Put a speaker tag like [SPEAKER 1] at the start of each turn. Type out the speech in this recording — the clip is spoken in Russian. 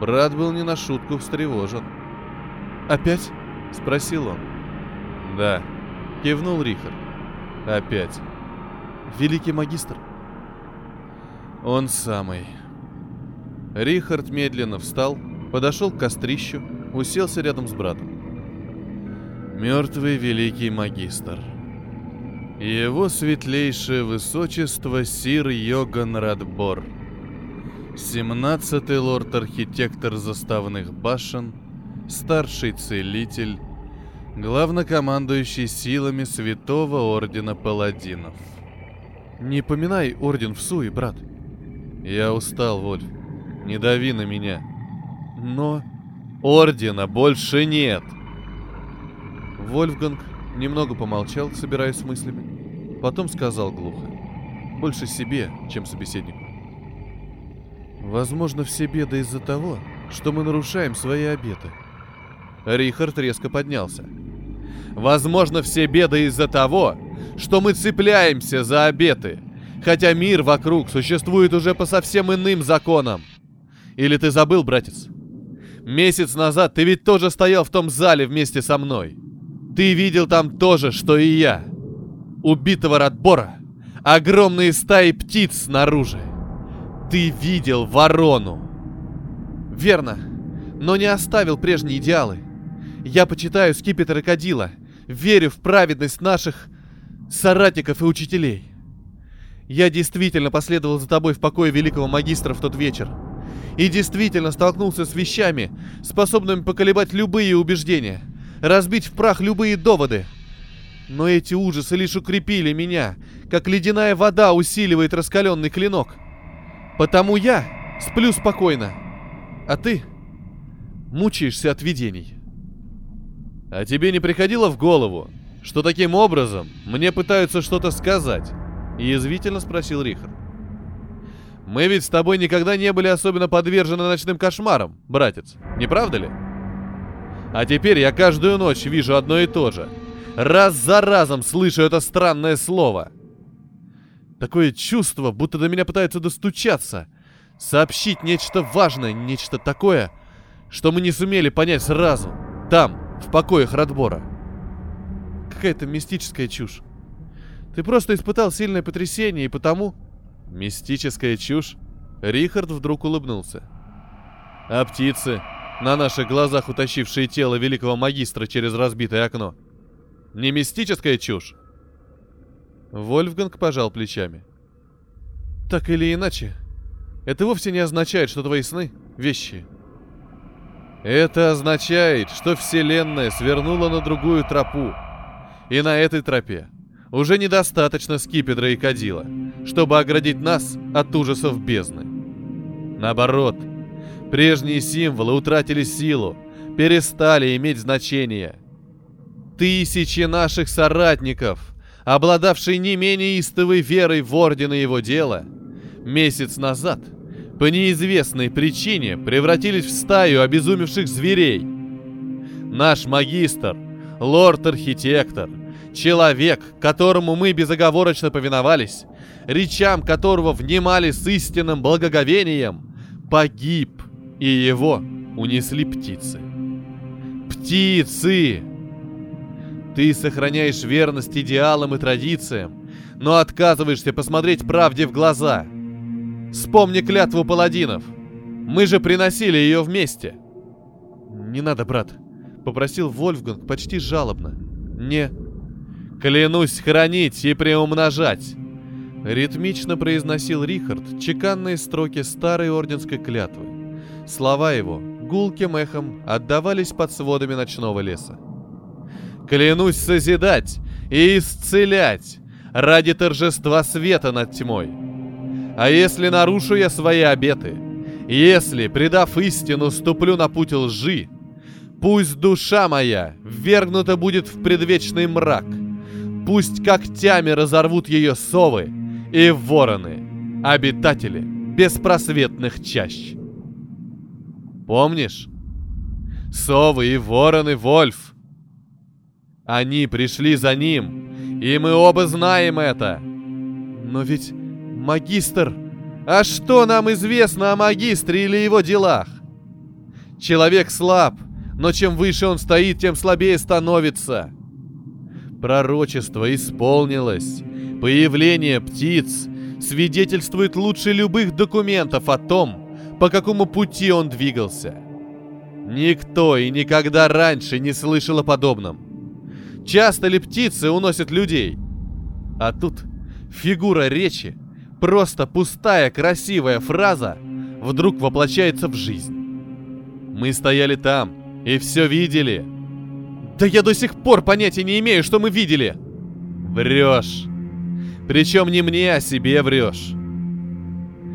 [SPEAKER 1] Брат был не на шутку встревожен.
[SPEAKER 2] «Опять?»
[SPEAKER 1] — спросил он. «Да», — кивнул Рихард. «Опять».
[SPEAKER 2] «Великий магистр?»
[SPEAKER 1] «Он самый». Рихард медленно встал, подошел к кострищу, уселся рядом с братом. «Мертвый великий магистр», его светлейшее высочество Сир Йоган Радбор. Семнадцатый лорд-архитектор заставных башен, старший целитель, главнокомандующий силами Святого Ордена Паладинов.
[SPEAKER 2] Не поминай Орден в суе, брат.
[SPEAKER 1] Я устал, Вольф. Не дави на меня.
[SPEAKER 2] Но...
[SPEAKER 1] Ордена больше нет.
[SPEAKER 2] Вольфганг Немного помолчал, собираясь с мыслями. Потом сказал глухо. Больше себе, чем собеседнику. Возможно, все беды из-за того, что мы нарушаем свои обеты.
[SPEAKER 1] Рихард резко поднялся. Возможно, все беды из-за того, что мы цепляемся за обеты, хотя мир вокруг существует уже по совсем иным законам. Или ты забыл, братец? Месяц назад ты ведь тоже стоял в том зале вместе со мной. Ты видел там то же, что и я. Убитого Радбора. Огромные стаи птиц снаружи. Ты видел ворону.
[SPEAKER 2] Верно. Но не оставил прежние идеалы. Я почитаю скипетр и кадила. Верю в праведность наших соратников и учителей. Я действительно последовал за тобой в покое великого магистра в тот вечер. И действительно столкнулся с вещами, способными поколебать любые убеждения – разбить в прах любые доводы. Но эти ужасы лишь укрепили меня, как ледяная вода усиливает раскаленный клинок. Потому я сплю спокойно, а ты мучаешься от видений.
[SPEAKER 1] А тебе не приходило в голову, что таким образом мне пытаются что-то сказать? Язвительно спросил Рихард. Мы ведь с тобой никогда не были особенно подвержены ночным кошмарам, братец, не правда ли? А теперь я каждую ночь вижу одно и то же. Раз за разом слышу это странное слово. Такое чувство, будто до меня пытаются достучаться. Сообщить нечто важное, нечто такое, что мы не сумели понять сразу. Там, в покоях Радбора.
[SPEAKER 2] Какая-то мистическая чушь. Ты просто испытал сильное потрясение, и потому...
[SPEAKER 1] Мистическая чушь? Рихард вдруг улыбнулся. А птицы? на наших глазах утащившие тело великого магистра через разбитое окно. Не мистическая чушь?
[SPEAKER 2] Вольфганг пожал плечами. Так или иначе, это вовсе не означает, что твои сны — вещи.
[SPEAKER 1] Это означает, что Вселенная свернула на другую тропу. И на этой тропе уже недостаточно скипетра и кадила, чтобы оградить нас от ужасов бездны. Наоборот — Прежние символы утратили силу, перестали иметь значение. Тысячи наших соратников, обладавшие не менее истовой верой в орден и его дело, месяц назад по неизвестной причине превратились в стаю обезумевших зверей. Наш магистр, лорд-архитектор, человек, которому мы безоговорочно повиновались, речам которого внимали с истинным благоговением, погиб и его унесли птицы. Птицы! Ты сохраняешь верность идеалам и традициям, но отказываешься посмотреть правде в глаза. Вспомни клятву паладинов. Мы же приносили ее вместе.
[SPEAKER 2] Не надо, брат, попросил Вольфганг почти жалобно. Не.
[SPEAKER 1] Клянусь хранить и приумножать. Ритмично произносил Рихард чеканные строки старой орденской клятвы. Слова его гулким эхом отдавались под сводами ночного леса. «Клянусь созидать и исцелять ради торжества света над тьмой. А если нарушу я свои обеты, если, предав истину, ступлю на путь лжи, пусть душа моя ввергнута будет в предвечный мрак, пусть когтями разорвут ее совы и вороны, обитатели беспросветных чащ. Помнишь? Совы и вороны Вольф. Они пришли за ним, и мы оба знаем это.
[SPEAKER 2] Но ведь магистр...
[SPEAKER 1] А что нам известно о магистре или его делах? Человек слаб, но чем выше он стоит, тем слабее становится. Пророчество исполнилось. Появление птиц свидетельствует лучше любых документов о том, по какому пути он двигался. Никто и никогда раньше не слышал о подобном. Часто ли птицы уносят людей? А тут фигура речи, просто пустая красивая фраза, вдруг воплощается в жизнь. Мы стояли там и все видели.
[SPEAKER 2] Да я до сих пор понятия не имею, что мы видели.
[SPEAKER 1] Врешь. Причем не мне, а себе врешь.